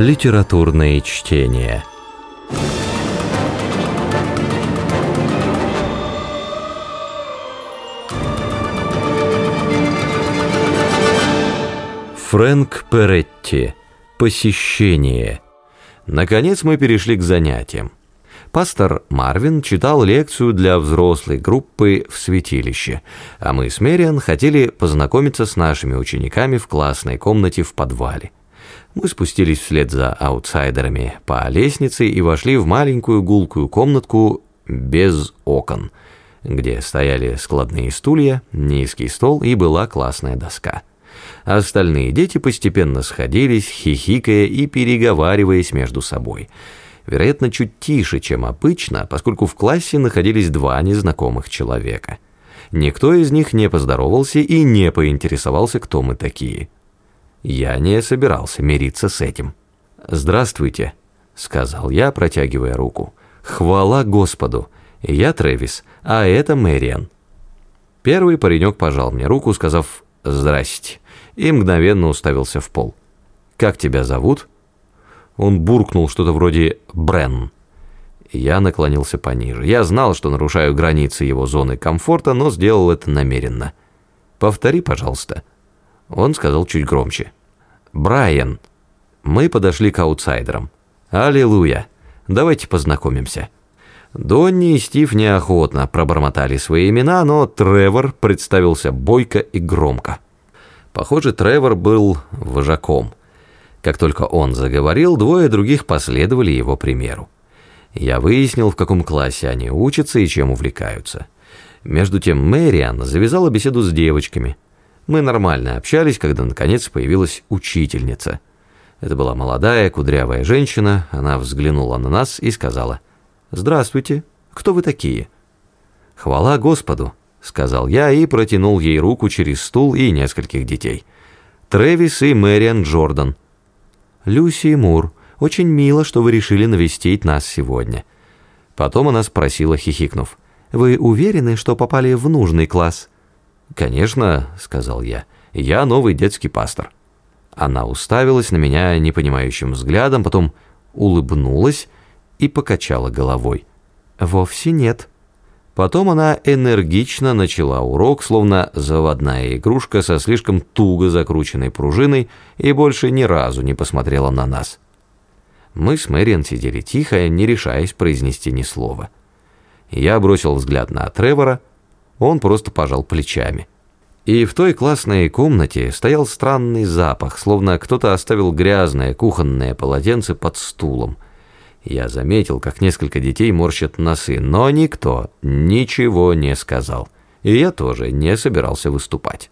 Литературные чтения. Фрэнк Перетти. Посещение. Наконец мы перешли к занятиям. Пастор Марвин читал лекцию для взрослой группы в святилище, а мы с Мэриан хотели познакомиться с нашими учениками в классной комнате в подвале. Мы спустились вслед за аутсайдерами по лестнице и вошли в маленькую гулкую комнатку без окон, где стояли складные стулья, низкий стол и была классная доска. Остальные дети постепенно сходились, хихикая и переговариваясь между собой – вероятно, чуть тише, чем обычно, поскольку в классе находились два незнакомых человека. Никто из них не поздоровался и не поинтересовался, кто мы такие. Я не собирался мириться с этим. «Здравствуйте», — сказал я, протягивая руку. «Хвала Господу! Я Трэвис, а это Мэриан». Первый паренек пожал мне руку, сказав «Здрасте», и мгновенно уставился в пол. «Как тебя зовут?» Он буркнул что-то вроде «Брен». Я наклонился пониже. Я знал, что нарушаю границы его зоны комфорта, но сделал это намеренно. «Повтори, пожалуйста». Он сказал чуть громче. «Брайан». Мы подошли к аутсайдерам. «Аллилуйя! Давайте познакомимся». Донни и Стив неохотно пробормотали свои имена, но Тревор представился бойко и громко. Похоже, Тревор был вожаком – как только он заговорил, двое других последовали его примеру. Я выяснил, в каком классе они учатся и чем увлекаются. Между тем Мэриан завязала беседу с девочками. Мы нормально общались, когда наконец появилась учительница. Это была молодая, кудрявая женщина, она взглянула на нас и сказала «Здравствуйте, кто вы такие?» «Хвала Господу», — сказал я и протянул ей руку через стул и нескольких детей. Трэвис и Мэриан Джордан — Люси и Мур, очень мило, что вы решили навестить нас сегодня». Потом она спросила, хихикнув, «Вы уверены, что попали в нужный класс?» «Конечно», — сказал я, — «я новый детский пастор». Она уставилась на меня непонимающим взглядом, потом улыбнулась и покачала головой. «Вовсе нет». Потом она энергично начала урок, словно заводная игрушка со слишком туго закрученной пружиной, и больше ни разу не посмотрела на нас. Мы с Мэриан сидели тихо, не решаясь произнести ни слова. Я бросил взгляд на Тревора, он просто пожал плечами. И в той классной комнате стоял странный запах, словно кто-то оставил грязное кухонное полотенце под стулом – я заметил, как несколько детей морщат носы, но никто ничего не сказал. И я тоже не собирался выступать.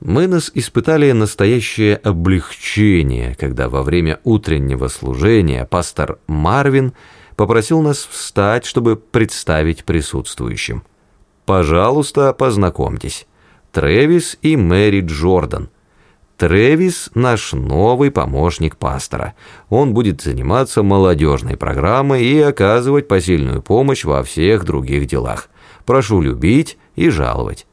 Мы нас испытали настоящее облегчение, когда во время утреннего служения пастор Марвин попросил нас встать, чтобы представить присутствующим. «Пожалуйста, познакомьтесь. Трэвис и Мэри Джордан – Трэвис – наш новый помощник пастора. Он будет заниматься молодежной программой и оказывать посильную помощь во всех других делах. Прошу любить и жаловать.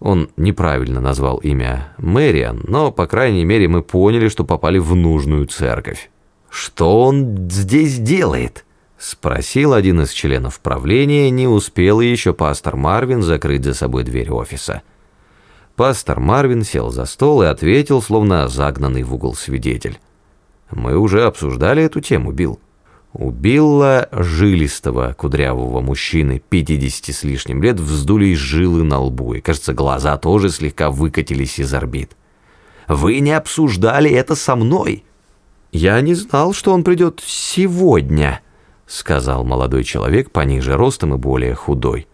Он неправильно назвал имя Мэриан, но, по крайней мере, мы поняли, что попали в нужную церковь. «Что он здесь делает?» – спросил один из членов правления, не успел еще пастор Марвин закрыть за собой дверь офиса – Пастор Марвин сел за стол и ответил, словно загнанный в угол свидетель. «Мы уже обсуждали эту тему, Билл. У Билла, жилистого, кудрявого мужчины, 50 с лишним лет, вздулись жилы на лбу, и, кажется, глаза тоже слегка выкатились из орбит. «Вы не обсуждали это со мной!» «Я не знал, что он придет сегодня», — сказал молодой человек пониже ростом и более худой.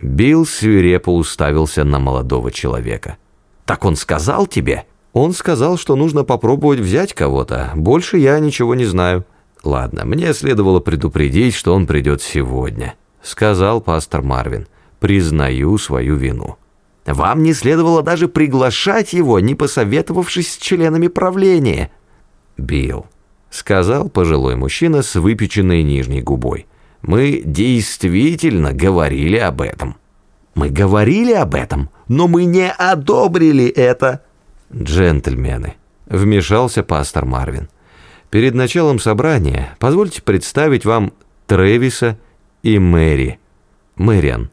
Билл свирепо уставился на молодого человека. «Так он сказал тебе?» «Он сказал, что нужно попробовать взять кого-то. Больше я ничего не знаю». «Ладно, мне следовало предупредить, что он придет сегодня», — сказал пастор Марвин. «Признаю свою вину». «Вам не следовало даже приглашать его, не посоветовавшись с членами правления». «Билл», — сказал пожилой мужчина с выпеченной нижней губой. Мы действительно говорили об этом. Мы говорили об этом, но мы не одобрили это. Джентльмены, вмешался пастор Марвин. Перед началом собрания позвольте представить вам Трэвиса и Мэри. Мэриан,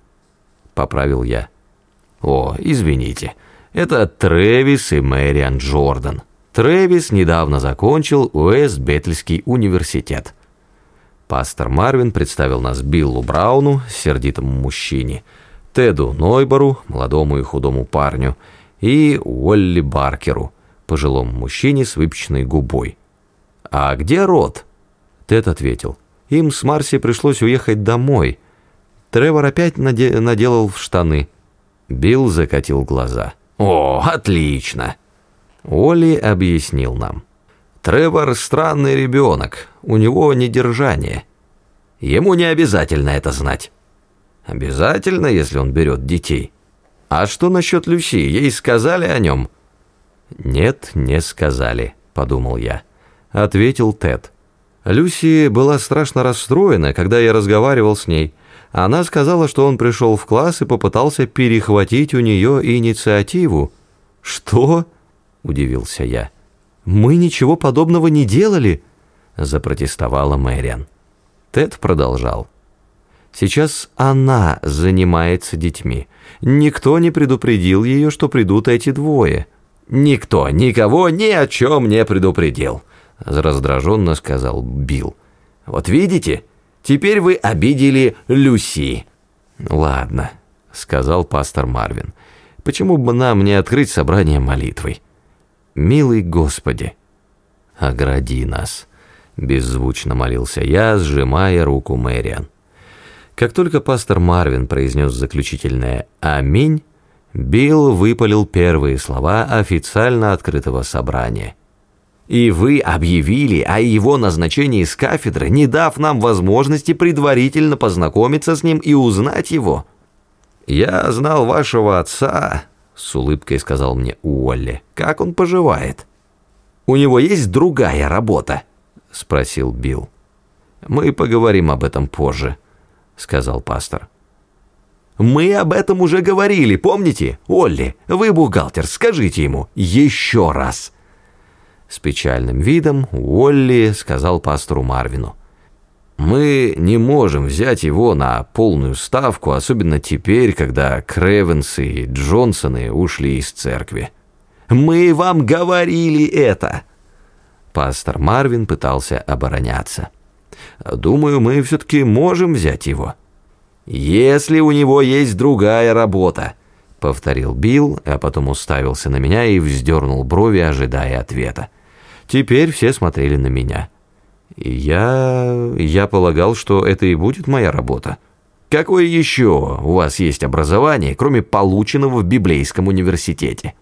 поправил я. О, извините, это Трэвис и Мэриан Джордан. Трэвис недавно закончил Уэст-Беттельский университет. Пастор Марвин представил нас Биллу Брауну, сердитому мужчине, Теду Нойбору, молодому и худому парню, и Уолли Баркеру, пожилому мужчине с выпеченной губой. «А где Рот?» Тед ответил. «Им с Марси пришлось уехать домой. Тревор опять наде наделал в штаны». Билл закатил глаза. «О, отлично!» Олли объяснил нам. «Тревор странный ребенок, у него недержание. Ему не обязательно это знать». «Обязательно, если он берет детей». «А что насчет Люси? Ей сказали о нем?» «Нет, не сказали», — подумал я. Ответил Тед. Люси была страшно расстроена, когда я разговаривал с ней. Она сказала, что он пришел в класс и попытался перехватить у нее инициативу. «Что?» – удивился я. «Мы ничего подобного не делали!» – запротестовала Мэриан. Тед продолжал. «Сейчас она занимается детьми. Никто не предупредил ее, что придут эти двое». «Никто никого ни о чем не предупредил», – раздраженно сказал Билл. «Вот видите, теперь вы обидели Люси». «Ладно», – сказал пастор Марвин. «Почему бы нам не открыть собрание молитвой?» «Милый Господи, огради нас», – беззвучно молился я, сжимая руку Мэриан. Как только пастор Марвин произнес заключительное «Аминь», Билл выпалил первые слова официально открытого собрания. «И вы объявили о его назначении с кафедры, не дав нам возможности предварительно познакомиться с ним и узнать его». «Я знал вашего отца», с улыбкой сказал мне Уолли. «Как он поживает?» «У него есть другая работа?» Спросил Билл. «Мы поговорим об этом позже», сказал пастор. «Мы об этом уже говорили, помните? Олли, вы бухгалтер, скажите ему еще раз». С печальным видом Уолли сказал пастору Марвину. Мы не можем взять его на полную ставку, особенно теперь, когда Кревенсы и Джонсоны ушли из церкви. Мы вам говорили это. Пастор Марвин пытался обороняться. Думаю, мы все-таки можем взять его. Если у него есть другая работа, повторил Билл, а потом уставился на меня и вздернул брови, ожидая ответа. Теперь все смотрели на меня. Я... я полагал, что это и будет моя работа. Какое еще у вас есть образование, кроме полученного в библейском университете?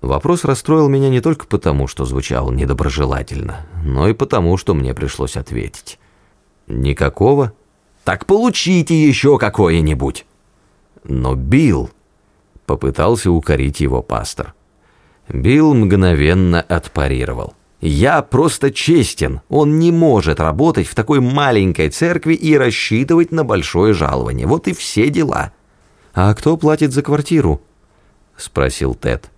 Вопрос расстроил меня не только потому, что звучал недоброжелательно, но и потому, что мне пришлось ответить. Никакого? Так получите еще какое-нибудь. Но Билл... Попытался укорить его пастор. Билл мгновенно отпарировал. Я просто честен. Он не может работать в такой маленькой церкви и рассчитывать на большое жалование. Вот и все дела. А кто платит за квартиру? спросил Тед.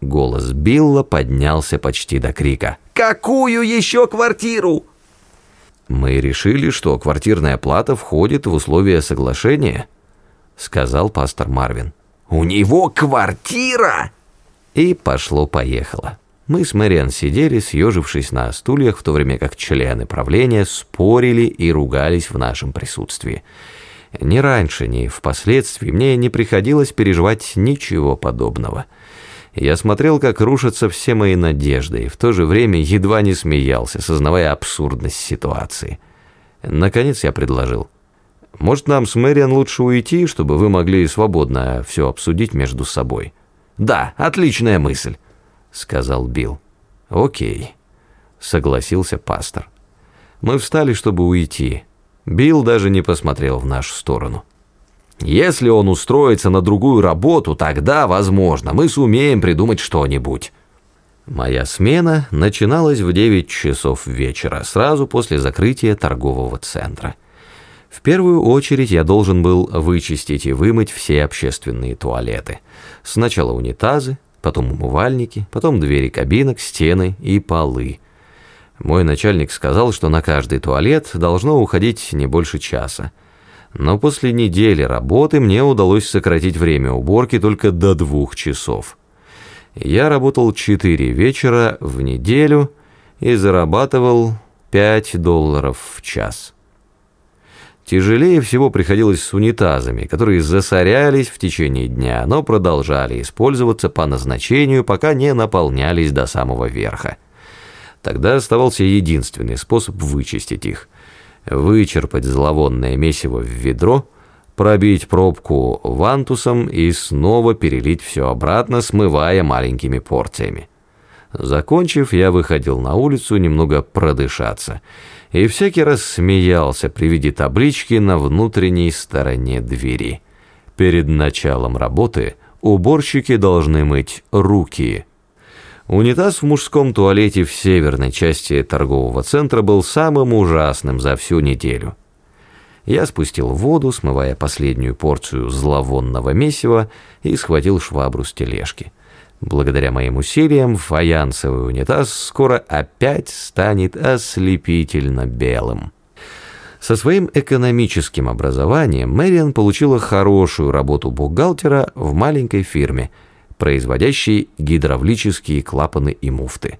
Голос Билла поднялся почти до крика. Какую еще квартиру? Мы решили, что квартирная плата входит в условия соглашения, сказал пастор Марвин. У него квартира! И пошло-поехало. Мы с Мэриан сидели, съежившись на стульях, в то время как члены правления спорили и ругались в нашем присутствии. Ни раньше, ни впоследствии мне не приходилось переживать ничего подобного. Я смотрел, как рушатся все мои надежды, и в то же время едва не смеялся, сознавая абсурдность ситуации. Наконец я предложил. «Может, нам с Мэриан лучше уйти, чтобы вы могли свободно все обсудить между собой?» «Да, отличная мысль» сказал Билл. Окей, согласился пастор. Мы встали, чтобы уйти. Билл даже не посмотрел в нашу сторону. Если он устроится на другую работу, тогда, возможно, мы сумеем придумать что-нибудь. Моя смена начиналась в 9 часов вечера, сразу после закрытия торгового центра. В первую очередь я должен был вычистить и вымыть все общественные туалеты. Сначала унитазы, потом умывальники, потом двери кабинок, стены и полы. Мой начальник сказал, что на каждый туалет должно уходить не больше часа. Но после недели работы мне удалось сократить время уборки только до двух часов. Я работал четыре вечера в неделю и зарабатывал 5 долларов в час. Тяжелее всего приходилось с унитазами, которые засорялись в течение дня, но продолжали использоваться по назначению, пока не наполнялись до самого верха. Тогда оставался единственный способ вычистить их. Вычерпать зловонное месиво в ведро, пробить пробку вантусом и снова перелить все обратно, смывая маленькими порциями. Закончив, я выходил на улицу немного продышаться и всякий раз смеялся при виде таблички на внутренней стороне двери. Перед началом работы уборщики должны мыть руки. Унитаз в мужском туалете в северной части торгового центра был самым ужасным за всю неделю. Я спустил воду, смывая последнюю порцию зловонного месива, и схватил швабру с тележки. Благодаря моим усилиям фаянсовый унитаз скоро опять станет ослепительно белым. Со своим экономическим образованием Мэриан получила хорошую работу бухгалтера в маленькой фирме, производящей гидравлические клапаны и муфты.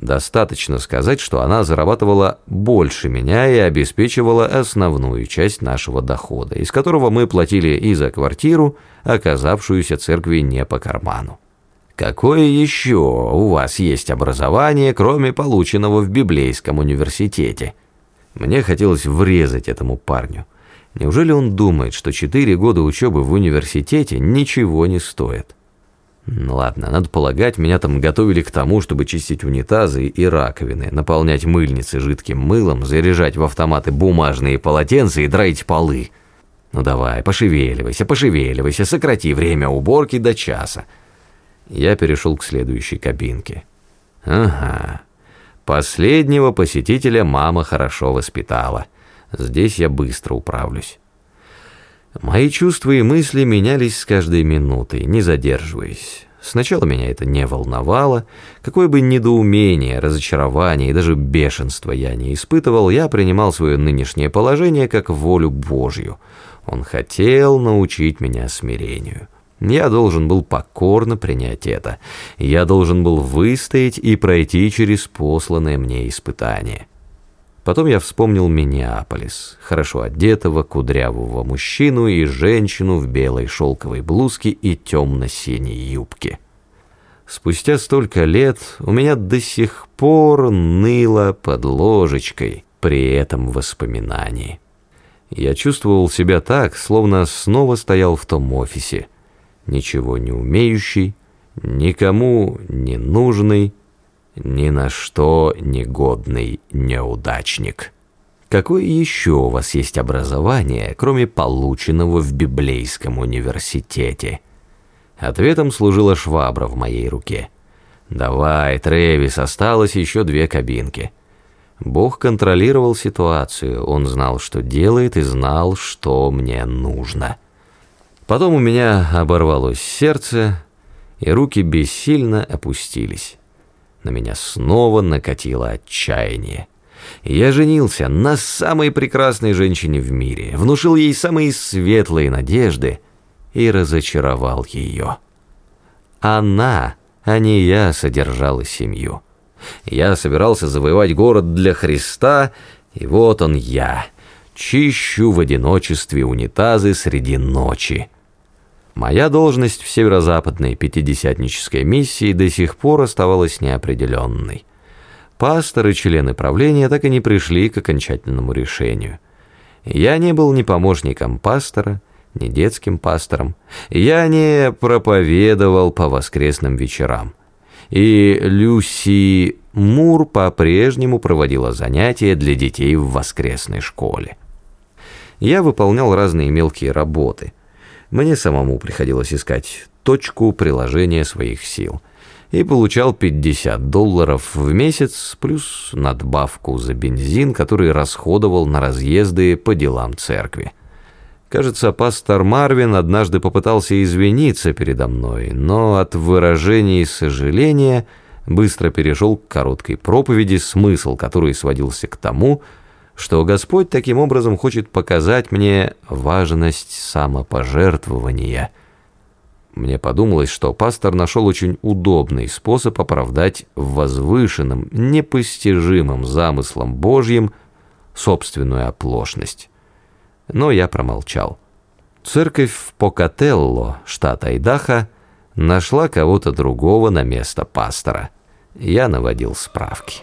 Достаточно сказать, что она зарабатывала больше меня и обеспечивала основную часть нашего дохода, из которого мы платили и за квартиру, оказавшуюся церкви не по карману. Какое еще у вас есть образование, кроме полученного в библейском университете? Мне хотелось врезать этому парню. Неужели он думает, что четыре года учебы в университете ничего не стоят? Ну ладно, надо полагать, меня там готовили к тому, чтобы чистить унитазы и раковины, наполнять мыльницы жидким мылом, заряжать в автоматы бумажные полотенца и драить полы. Ну давай, пошевеливайся, пошевеливайся, сократи время уборки до часа. Я перешел к следующей кабинке. Ага. Последнего посетителя мама хорошо воспитала. Здесь я быстро управлюсь. Мои чувства и мысли менялись с каждой минутой, не задерживаясь. Сначала меня это не волновало, какое бы недоумение, разочарование и даже бешенство я не испытывал, я принимал свое нынешнее положение как волю Божью. Он хотел научить меня смирению. Я должен был покорно принять это. Я должен был выстоять и пройти через посланное мне испытание. Потом я вспомнил Миннеаполис, хорошо одетого, кудрявого мужчину и женщину в белой шелковой блузке и темно-синей юбке. Спустя столько лет у меня до сих пор ныло под ложечкой при этом воспоминании. Я чувствовал себя так, словно снова стоял в том офисе, ничего не умеющий, никому не нужный, ни на что негодный неудачник. Какое еще у вас есть образование, кроме полученного в библейском университете? Ответом служила швабра в моей руке. «Давай, Трэвис, осталось еще две кабинки». Бог контролировал ситуацию, он знал, что делает, и знал, что мне нужно. Потом у меня оборвалось сердце, и руки бессильно опустились. На меня снова накатило отчаяние. Я женился на самой прекрасной женщине в мире, внушил ей самые светлые надежды и разочаровал ее. Она, а не я, содержала семью. Я собирался завоевать город для Христа, и вот он я, чищу в одиночестве унитазы среди ночи. Моя должность в северо-западной пятидесятнической миссии до сих пор оставалась неопределенной. Пасторы и члены правления так и не пришли к окончательному решению. Я не был ни помощником пастора, ни детским пастором. Я не проповедовал по воскресным вечерам. И Люси Мур по-прежнему проводила занятия для детей в воскресной школе. Я выполнял разные мелкие работы – мне самому приходилось искать точку приложения своих сил. И получал 50 долларов в месяц, плюс надбавку за бензин, который расходовал на разъезды по делам церкви. Кажется, пастор Марвин однажды попытался извиниться передо мной, но от выражений сожаления быстро перешел к короткой проповеди, смысл которой сводился к тому, что Господь таким образом хочет показать мне важность самопожертвования. Мне подумалось, что пастор нашел очень удобный способ оправдать возвышенным, непостижимым замыслом Божьим собственную оплошность. Но я промолчал. Церковь в Покателло, штат Айдахо, нашла кого-то другого на место пастора. Я наводил справки.